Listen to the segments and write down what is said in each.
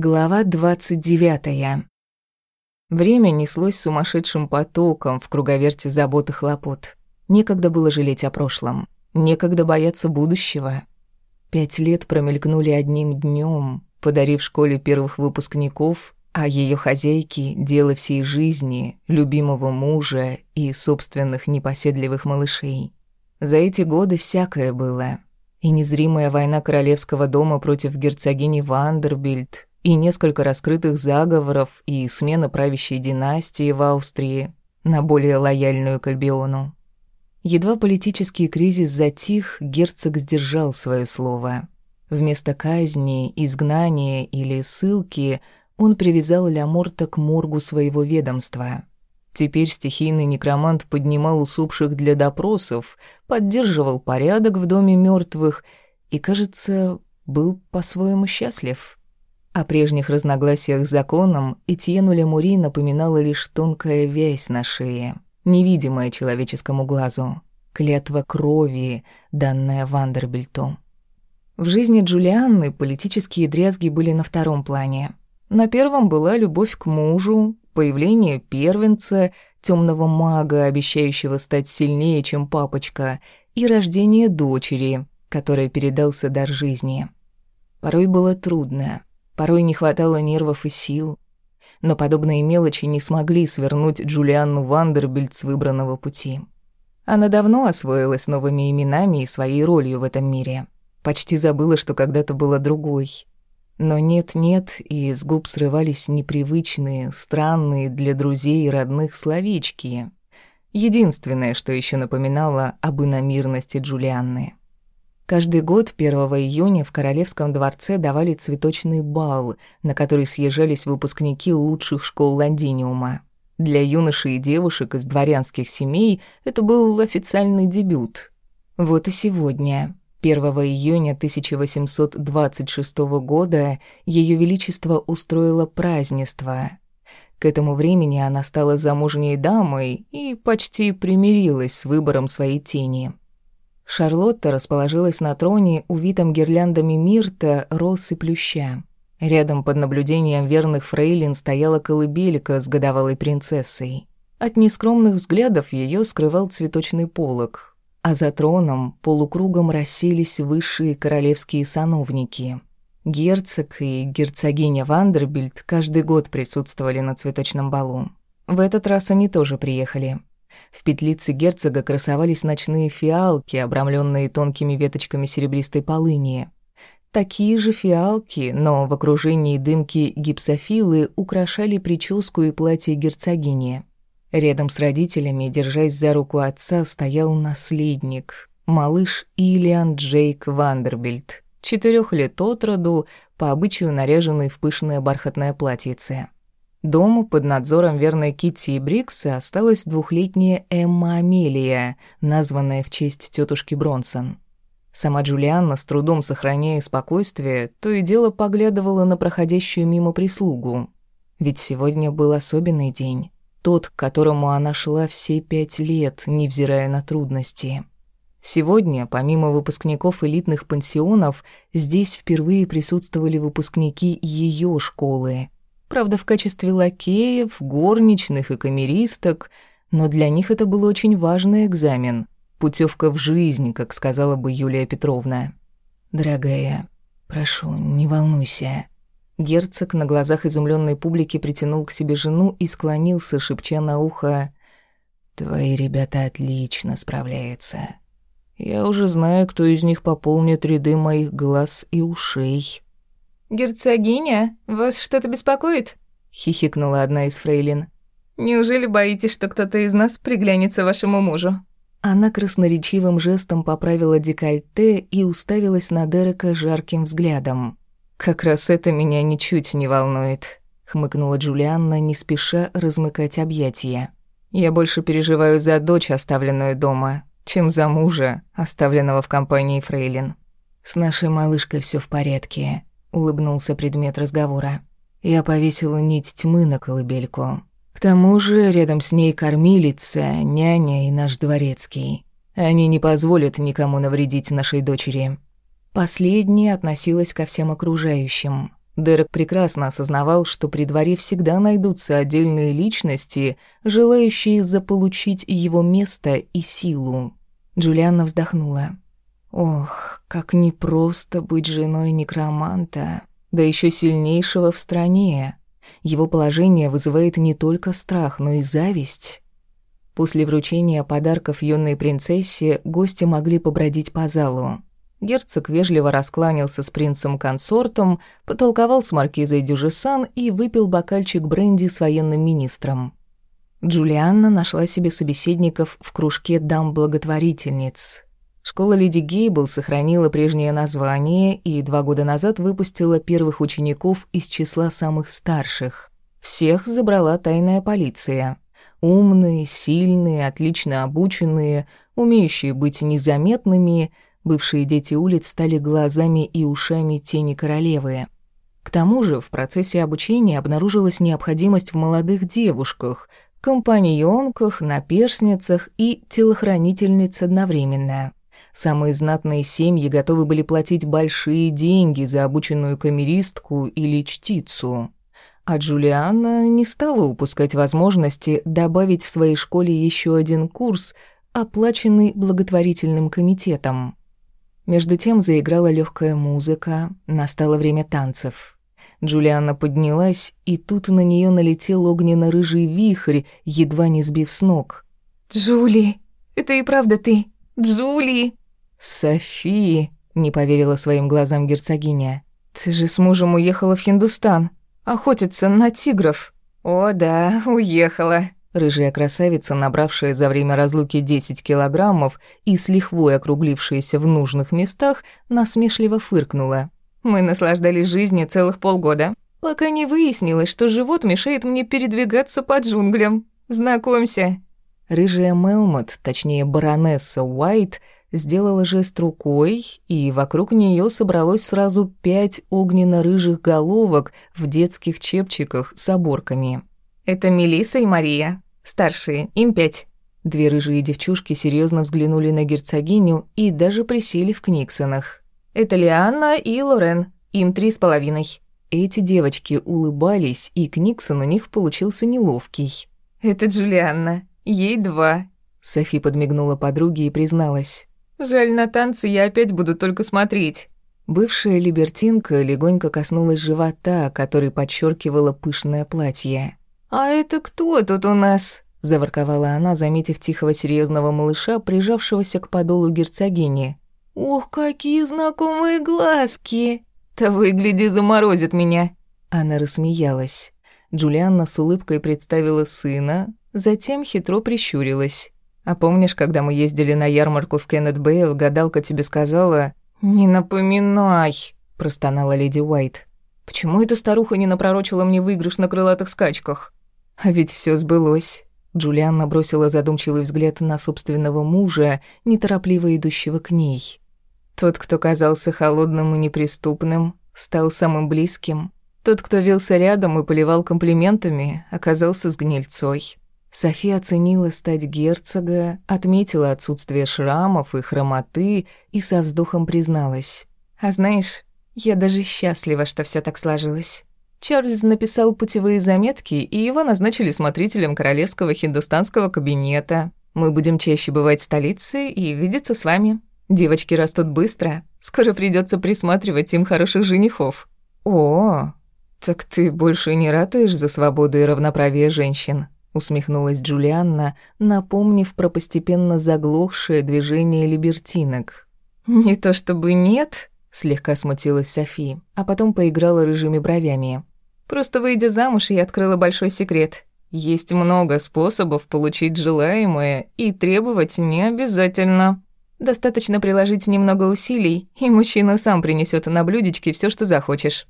Глава 29. Время неслось сумасшедшим потоком в круговерте забот и хлопот. Некогда было жалеть о прошлом, некогда бояться будущего. Пять лет промелькнули одним днем, подарив школе первых выпускников, а ее хозяйке — дело всей жизни, любимого мужа и собственных непоседливых малышей. За эти годы всякое было. И незримая война королевского дома против герцогини Вандербильд, и несколько раскрытых заговоров, и смена правящей династии в Австрии на более лояльную к Альбиону. Едва политический кризис затих, герцог сдержал свое слово. Вместо казни, изгнания или ссылки он привязал Ляморта к моргу своего ведомства. Теперь стихийный некромант поднимал усопших для допросов, поддерживал порядок в доме мертвых и, кажется, был по-своему счастлив. О прежних разногласиях с законом Этьену Лемури напоминала лишь тонкая вязь на шее, невидимая человеческому глазу, клятва крови, данная Вандербильту. В жизни Джулианны политические дрязги были на втором плане. На первом была любовь к мужу, появление первенца, темного мага, обещающего стать сильнее, чем папочка, и рождение дочери, которой передался дар жизни. Порой было трудно. Порой не хватало нервов и сил. Но подобные мелочи не смогли свернуть Джулианну Вандербильд с выбранного пути. Она давно освоилась новыми именами и своей ролью в этом мире. Почти забыла, что когда-то была другой. Но нет-нет, и с губ срывались непривычные, странные для друзей и родных словечки. Единственное, что еще напоминало об иномирности Джулианны. Каждый год 1 июня в Королевском дворце давали цветочный бал, на который съезжались выпускники лучших школ Лондиниума. Для юношей и девушек из дворянских семей это был официальный дебют. Вот и сегодня, 1 июня 1826 года, Ее Величество устроило празднество. К этому времени она стала замужней дамой и почти примирилась с выбором своей тени – Шарлотта расположилась на троне, увитом гирляндами мирта, роз и плюща. Рядом под наблюдением верных фрейлин стояла колыбелька с годовалой принцессой. От нескромных взглядов ее скрывал цветочный полог, а за троном полукругом расселись высшие королевские сановники. Герцог и герцогиня Вандербильд каждый год присутствовали на цветочном балу. В этот раз они тоже приехали. В петлице герцога красовались ночные фиалки, обрамленные тонкими веточками серебристой полыни. Такие же фиалки, но в окружении дымки гипсофилы украшали прическу и платье герцогини. Рядом с родителями, держась за руку отца, стоял наследник, малыш Ильян Джейк Вандербильд, четырех лет от роду, по обычаю наряженный в пышное бархатное платьице. Дома под надзором верной Китти и Брикса осталась двухлетняя Эмма Амелия, названная в честь тетушки Бронсон. Сама Джулианна, с трудом сохраняя спокойствие, то и дело поглядывала на проходящую мимо прислугу. Ведь сегодня был особенный день. Тот, к которому она шла все пять лет, невзирая на трудности. Сегодня, помимо выпускников элитных пансионов, здесь впервые присутствовали выпускники ее школы – Правда, в качестве лакеев, горничных и камеристок, но для них это был очень важный экзамен. Путевка в жизнь, как сказала бы Юлия Петровна. «Дорогая, прошу, не волнуйся». Герцог на глазах изумленной публики притянул к себе жену и склонился, шепча на ухо «Твои ребята отлично справляются. Я уже знаю, кто из них пополнит ряды моих глаз и ушей». «Герцогиня, вас что-то беспокоит?» — хихикнула одна из фрейлин. «Неужели боитесь, что кто-то из нас приглянется вашему мужу?» Она красноречивым жестом поправила декольте и уставилась на Дерека жарким взглядом. «Как раз это меня ничуть не волнует», — хмыкнула Джулианна, не спеша размыкать объятия. «Я больше переживаю за дочь, оставленную дома, чем за мужа, оставленного в компании Фрейлин. С нашей малышкой все в порядке улыбнулся предмет разговора. Я повесила нить тьмы на колыбельку. К тому же рядом с ней кормилица, няня и наш дворецкий. Они не позволят никому навредить нашей дочери. Последняя относилась ко всем окружающим. Дерек прекрасно осознавал, что при дворе всегда найдутся отдельные личности, желающие заполучить его место и силу. Джулианна вздохнула. Ох, как непросто быть женой некроманта, да еще сильнейшего в стране. Его положение вызывает не только страх, но и зависть. После вручения подарков юной принцессе гости могли побродить по залу. Герцог вежливо раскланялся с принцем-консортом, потолковал с маркизой Дюжесан и выпил бокальчик бренди с военным министром. Джулианна нашла себе собеседников в кружке дам-благотворительниц. Школа Леди Гейбл сохранила прежнее название и два года назад выпустила первых учеников из числа самых старших. Всех забрала тайная полиция. Умные, сильные, отлично обученные, умеющие быть незаметными – Бывшие дети улиц стали глазами и ушами тени королевы. К тому же в процессе обучения обнаружилась необходимость в молодых девушках, компаньонках, наперсницах и телохранительниц одновременно. Самые знатные семьи готовы были платить большие деньги за обученную камеристку или чтицу. А Джулиана не стала упускать возможности добавить в своей школе еще один курс, оплаченный благотворительным комитетом. Между тем заиграла легкая музыка, настало время танцев. Джулианна поднялась, и тут на нее налетел огненно-рыжий вихрь, едва не сбив с ног. «Джули, это и правда ты? Джули!» «Софи!» — не поверила своим глазам герцогиня. «Ты же с мужем уехала в Хиндустан, охотиться на тигров». «О да, уехала», Рыжая красавица, набравшая за время разлуки 10 килограммов и с лихвой округлившаяся в нужных местах, насмешливо фыркнула. «Мы наслаждались жизнью целых полгода, пока не выяснилось, что живот мешает мне передвигаться по джунглям. Знакомься». Рыжая Мелмот, точнее баронесса Уайт, сделала жест рукой, и вокруг нее собралось сразу пять огненно-рыжих головок в детских чепчиках с оборками. Это Мелиса и Мария, старшие, им пять. Две рыжие девчушки серьезно взглянули на герцогиню и даже присели в книксонах. Это Лианна и Лорен, им три с половиной. Эти девочки улыбались, и Книксон у них получился неловкий. «Это Джулианна, ей два». Софи подмигнула подруге и призналась. «Жаль, на танцы я опять буду только смотреть». Бывшая либертинка легонько коснулась живота, который подчеркивало пышное платье. «А это кто тут у нас?» — заворковала она, заметив тихого серьезного малыша, прижавшегося к подолу герцогини. «Ох, какие знакомые глазки! Того и гляди, заморозит меня!» Она рассмеялась. Джулианна с улыбкой представила сына, затем хитро прищурилась. «А помнишь, когда мы ездили на ярмарку в Кеннет Бейл, гадалка тебе сказала...» «Не напоминай!» – простонала леди Уайт. «Почему эта старуха не напророчила мне выигрыш на крылатых скачках?» А ведь все сбылось. Джулианна бросила задумчивый взгляд на собственного мужа, неторопливо идущего к ней. Тот, кто казался холодным и неприступным, стал самым близким. Тот, кто вился рядом и поливал комплиментами, оказался с гнильцой. София оценила стать герцога, отметила отсутствие шрамов и хромоты и со вздохом призналась. «А знаешь, я даже счастлива, что все так сложилось. Чарльз написал путевые заметки, и его назначили смотрителем королевского хиндустанского кабинета. Мы будем чаще бывать в столице и видеться с вами. Девочки растут быстро. Скоро придется присматривать им хороших женихов. О, так ты больше не ратуешь за свободу и равноправие женщин? Усмехнулась Джулианна, напомнив про постепенно заглохшее движение либертинок. Не то чтобы нет, слегка смутилась Софи, а потом поиграла рыжими бровями. Просто выйдя замуж, я открыла большой секрет. Есть много способов получить желаемое, и требовать не обязательно. Достаточно приложить немного усилий, и мужчина сам принесет на блюдечке все, что захочешь.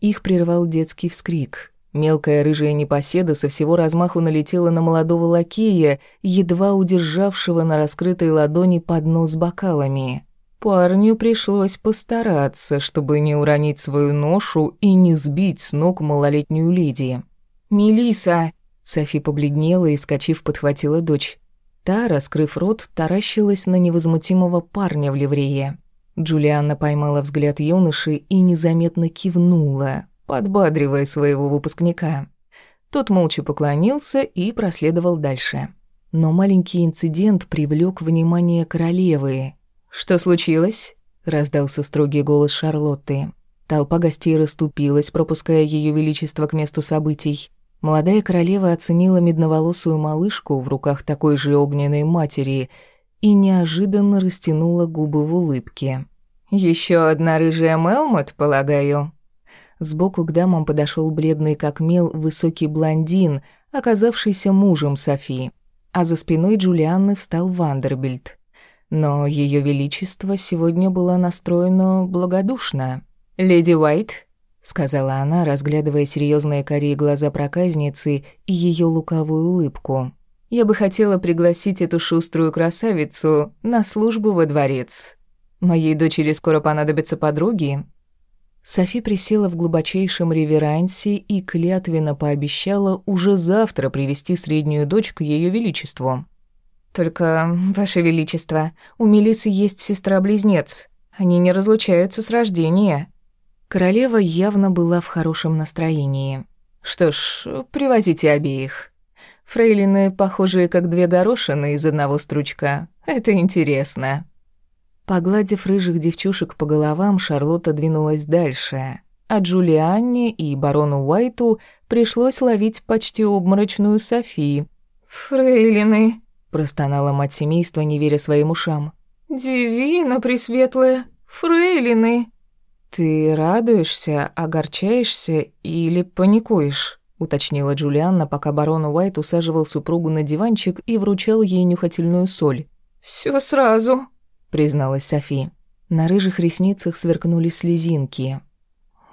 Их прервал детский вскрик. Мелкая рыжая непоседа со всего размаху налетела на молодого лакея, едва удержавшего на раскрытой ладони поднос с бокалами. Парню пришлось постараться, чтобы не уронить свою ношу и не сбить с ног малолетнюю леди. Мелиса! Софи побледнела и, скачив, подхватила дочь. Та, раскрыв рот, таращилась на невозмутимого парня в ливрее. Джулианна поймала взгляд юноши и незаметно кивнула. Подбадривая своего выпускника. Тот молча поклонился и проследовал дальше. Но маленький инцидент привлек внимание королевы. «Что случилось?» — раздался строгий голос Шарлотты. Толпа гостей расступилась, пропуская Ее Величество к месту событий. Молодая королева оценила медноволосую малышку в руках такой же огненной матери и неожиданно растянула губы в улыбке. Еще одна рыжая Мелмот, полагаю?» Сбоку к дамам подошел бледный как мел высокий блондин, оказавшийся мужем Софи, а за спиной Джулианны встал Вандербильд. Но Ее Величество сегодня было настроено благодушно. «Леди Уайт», — сказала она, разглядывая серьезные карие глаза проказницы и ее лукавую улыбку, «я бы хотела пригласить эту шуструю красавицу на службу во дворец. Моей дочери скоро понадобятся подруги». Софи присела в глубочайшем реверансе и клятвенно пообещала уже завтра привести среднюю дочь к Ее Величеству. «Только, Ваше Величество, у Мелисы есть сестра-близнец. Они не разлучаются с рождения». Королева явно была в хорошем настроении. «Что ж, привозите обеих. Фрейлины, похожие как две горошины из одного стручка. Это интересно». Погладив рыжих девчушек по головам, Шарлотта двинулась дальше, а Джулианне и барону Уайту пришлось ловить почти обморочную Софи. «Фрейлины», — простонала мать семейства, не веря своим ушам. «Дивина Пресветлая, фрейлины!» «Ты радуешься, огорчаешься или паникуешь?» — уточнила Джулианна, пока барон Уайт усаживал супругу на диванчик и вручал ей нюхательную соль. «Всё сразу», — призналась Софи. На рыжих ресницах сверкнули слезинки.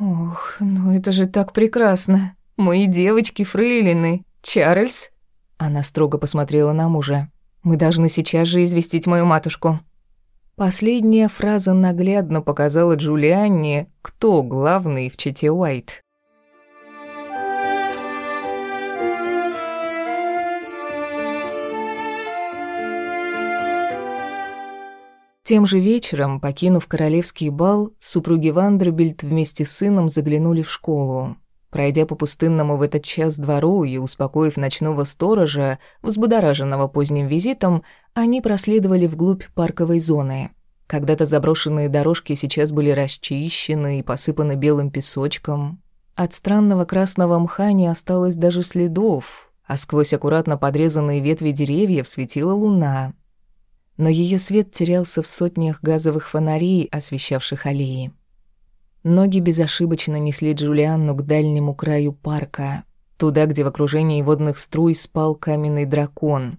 «Ох, ну это же так прекрасно! Мои девочки фрейлины! Чарльз!» Она строго посмотрела на мужа. «Мы должны сейчас же известить мою матушку». Последняя фраза наглядно показала Джулианне, кто главный в чете Уайт. Тем же вечером, покинув королевский бал, супруги Вандербильд вместе с сыном заглянули в школу. Пройдя по пустынному в этот час двору и успокоив ночного сторожа, взбудораженного поздним визитом, они проследовали вглубь парковой зоны. Когда-то заброшенные дорожки сейчас были расчищены и посыпаны белым песочком. От странного красного мха не осталось даже следов, а сквозь аккуратно подрезанные ветви деревьев светила луна. Но ее свет терялся в сотнях газовых фонарей, освещавших аллеи. Ноги безошибочно несли Джулианну к дальнему краю парка, туда, где в окружении водных струй спал каменный дракон.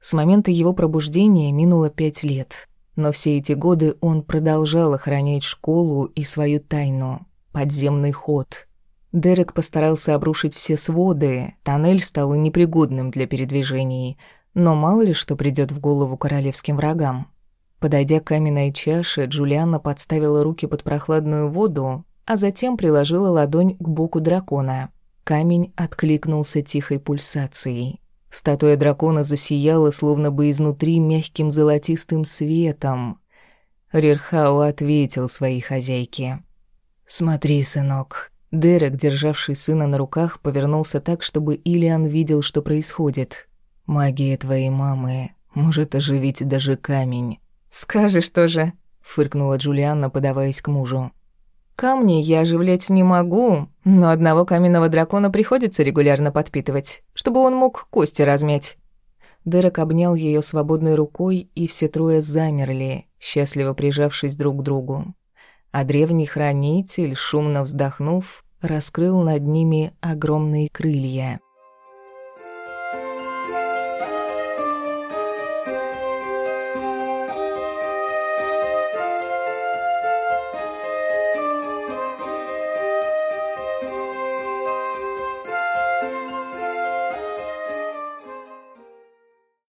С момента его пробуждения минуло пять лет, но все эти годы он продолжал охранять школу и свою тайну — подземный ход. Дерек постарался обрушить все своды, тоннель стал непригодным для передвижений, но мало ли что придет в голову королевским врагам. Подойдя к каменной чаше, Джулианна подставила руки под прохладную воду, а затем приложила ладонь к боку дракона. Камень откликнулся тихой пульсацией. Статуя дракона засияла, словно бы изнутри мягким золотистым светом. Рирхау ответил своей хозяйке. «Смотри, сынок». Дерек, державший сына на руках, повернулся так, чтобы Илиан видел, что происходит. «Магия твоей мамы может оживить даже камень». «Скажешь тоже», — фыркнула Джулианна, подаваясь к мужу. «Камни я оживлять не могу, но одного каменного дракона приходится регулярно подпитывать, чтобы он мог кости размять». Дерек обнял ее свободной рукой, и все трое замерли, счастливо прижавшись друг к другу. А древний хранитель, шумно вздохнув, раскрыл над ними огромные крылья.